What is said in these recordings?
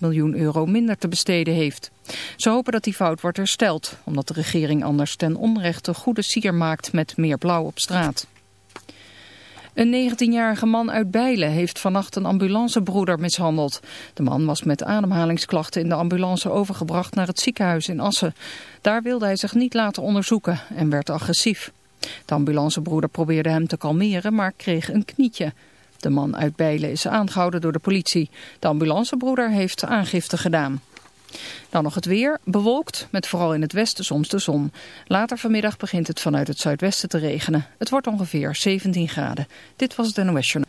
200 miljoen euro minder te besteden heeft. Ze hopen dat die fout wordt hersteld, omdat de regering anders ten onrechte goede sier maakt met meer blauw op straat. Een 19-jarige man uit Bijlen heeft vannacht een ambulancebroeder mishandeld. De man was met ademhalingsklachten in de ambulance overgebracht naar het ziekenhuis in Assen. Daar wilde hij zich niet laten onderzoeken en werd agressief. De ambulancebroeder probeerde hem te kalmeren, maar kreeg een knietje. De man uit Bijlen is aangehouden door de politie. De ambulancebroeder heeft aangifte gedaan. Dan nog het weer, bewolkt, met vooral in het westen soms de zon. Later vanmiddag begint het vanuit het zuidwesten te regenen. Het wordt ongeveer 17 graden. Dit was het NOS Journal.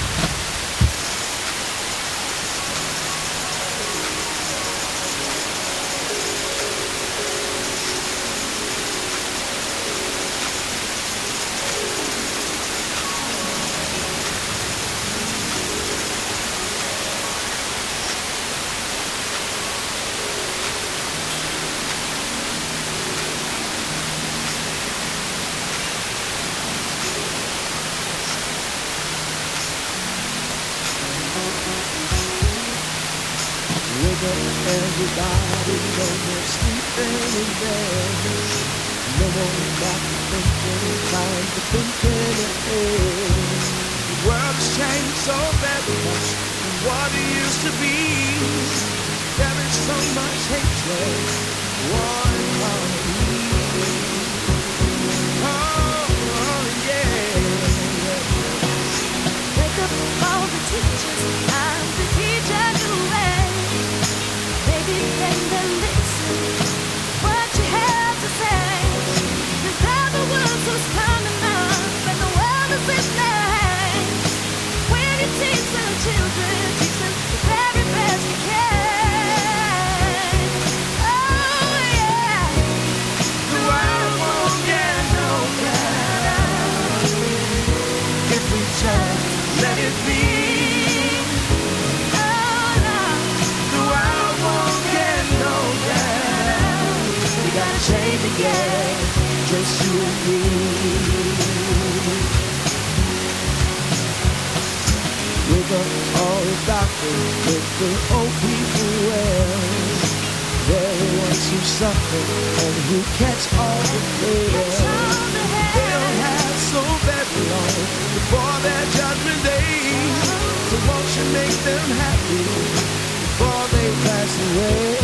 Before they pass away?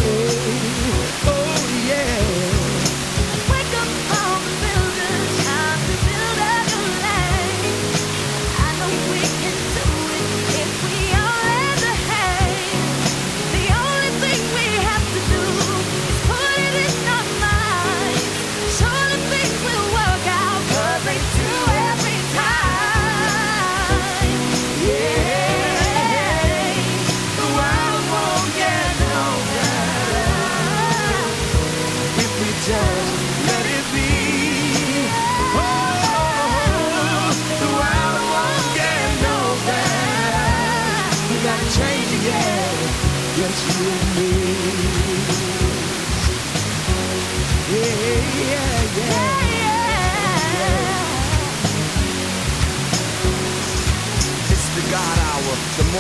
Oh yeah.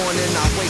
Morning. I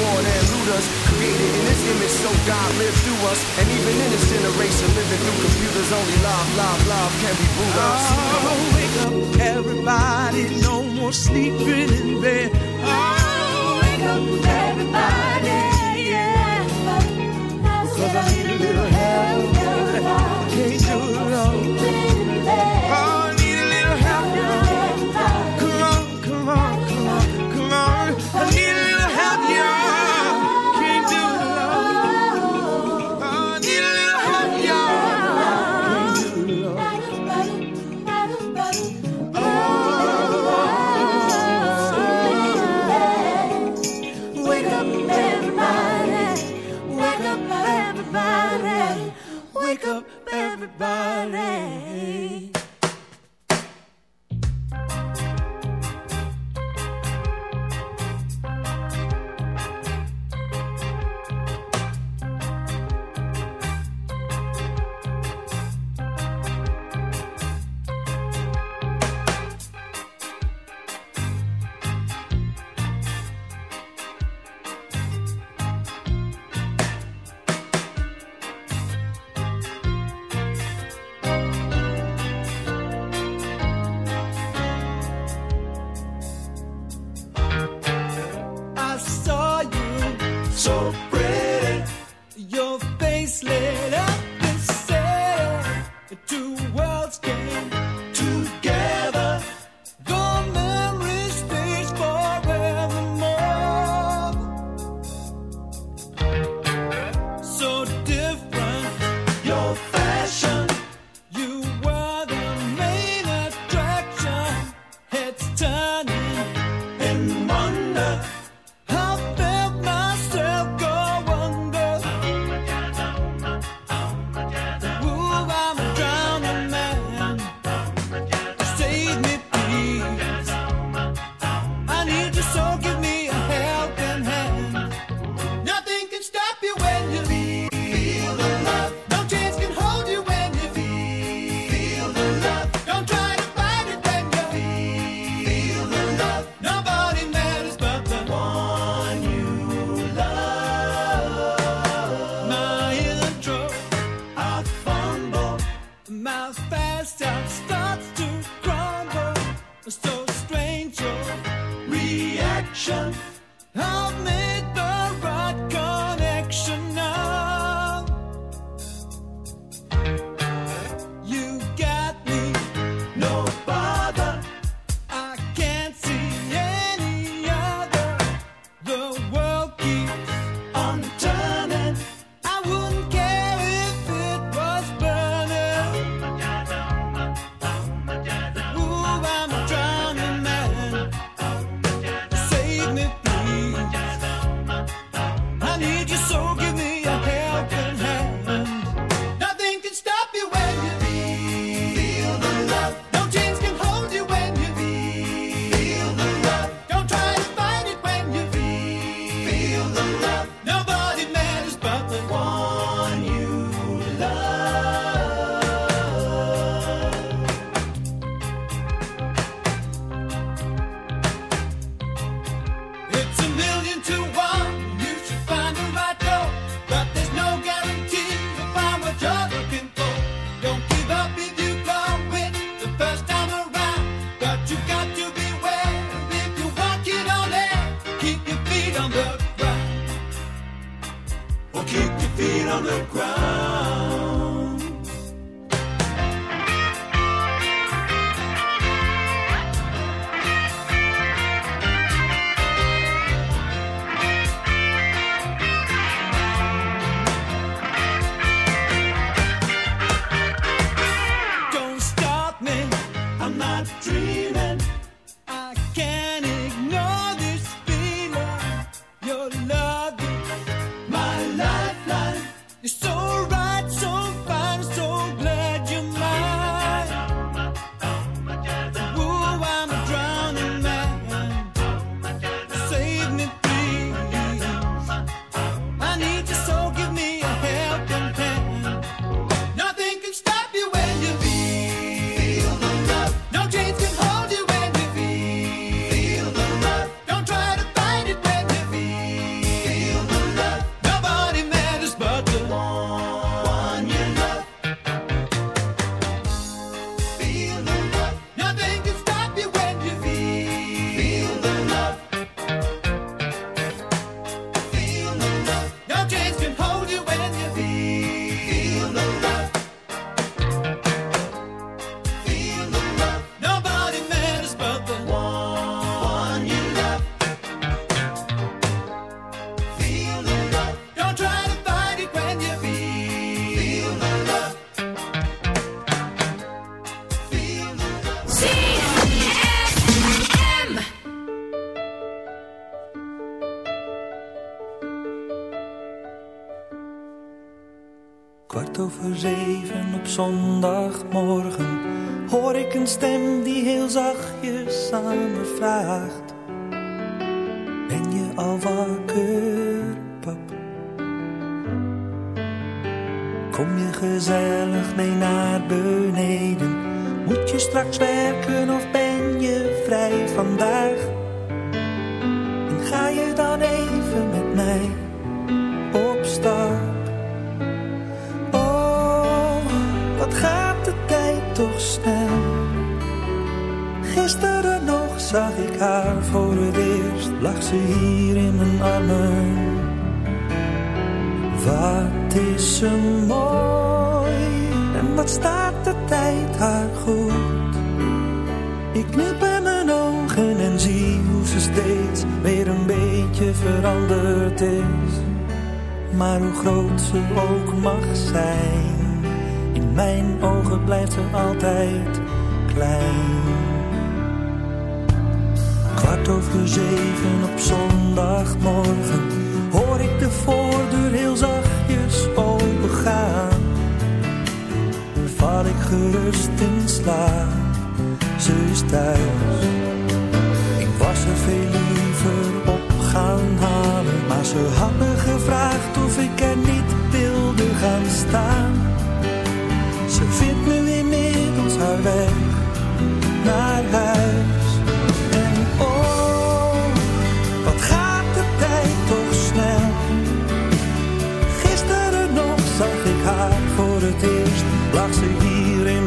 more than looters Created in His image so God lived through us And even in this generation living through computers Only love, love, love can be brewed up Come on. Oh, wake up, everybody, no more sleeping in bed. Oh, wake up, everybody, yeah. Cause I need a little body. so pretty. You're val ik gerust in slaap. Ze is thuis. Ik was er veel liever op gaan halen. Maar ze had me gevraagd of ik er niet wilde gaan staan. Ze vindt nu inmiddels haar weg naar huis. En oh, wat gaat de tijd toch snel. Gisteren nog zag ik haar voor het eerst. Lag ze hier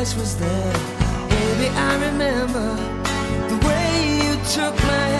was there. Baby, I remember the way you took my hand.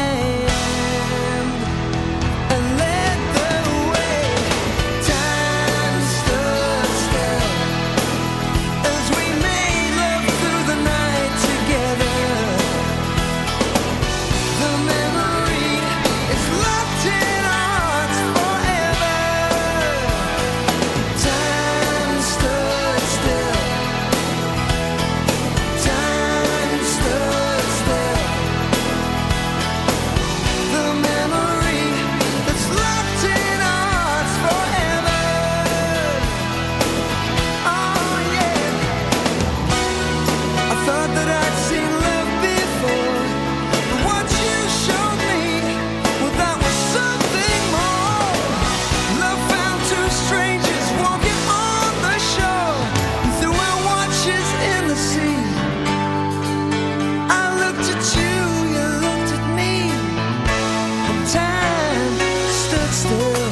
time stood still.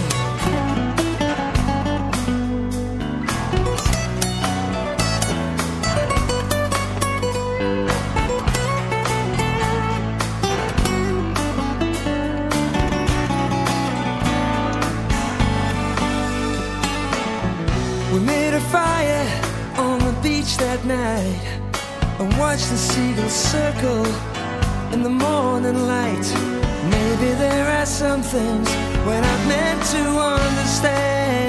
We made a fire on the beach that night and watched the seagulls circle in the morning light. Maybe there are some things when I meant to understand.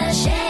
The shade.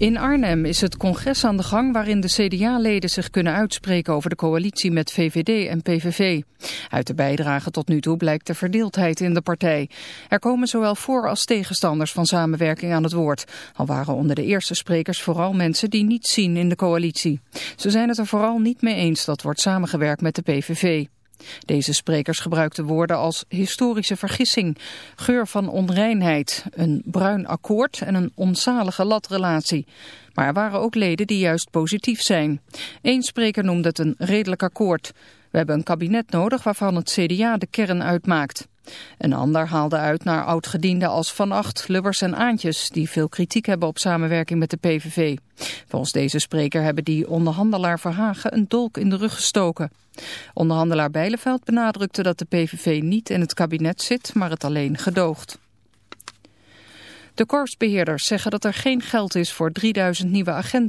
In Arnhem is het congres aan de gang waarin de CDA-leden zich kunnen uitspreken over de coalitie met VVD en PVV. Uit de bijdrage tot nu toe blijkt de verdeeldheid in de partij. Er komen zowel voor- als tegenstanders van samenwerking aan het woord. Al waren onder de eerste sprekers vooral mensen die niets zien in de coalitie. Ze zijn het er vooral niet mee eens dat wordt samengewerkt met de PVV. Deze sprekers gebruikten woorden als historische vergissing, geur van onreinheid, een bruin akkoord en een onzalige latrelatie. Maar er waren ook leden die juist positief zijn. Eén spreker noemde het een redelijk akkoord. We hebben een kabinet nodig waarvan het CDA de kern uitmaakt. Een ander haalde uit naar oudgedienden als Van Acht, Lubbers en Aantjes... die veel kritiek hebben op samenwerking met de PVV. Volgens deze spreker hebben die onderhandelaar Verhagen een dolk in de rug gestoken. Onderhandelaar Bijleveld benadrukte dat de PVV niet in het kabinet zit, maar het alleen gedoogt. De korpsbeheerders zeggen dat er geen geld is voor 3000 nieuwe agenten.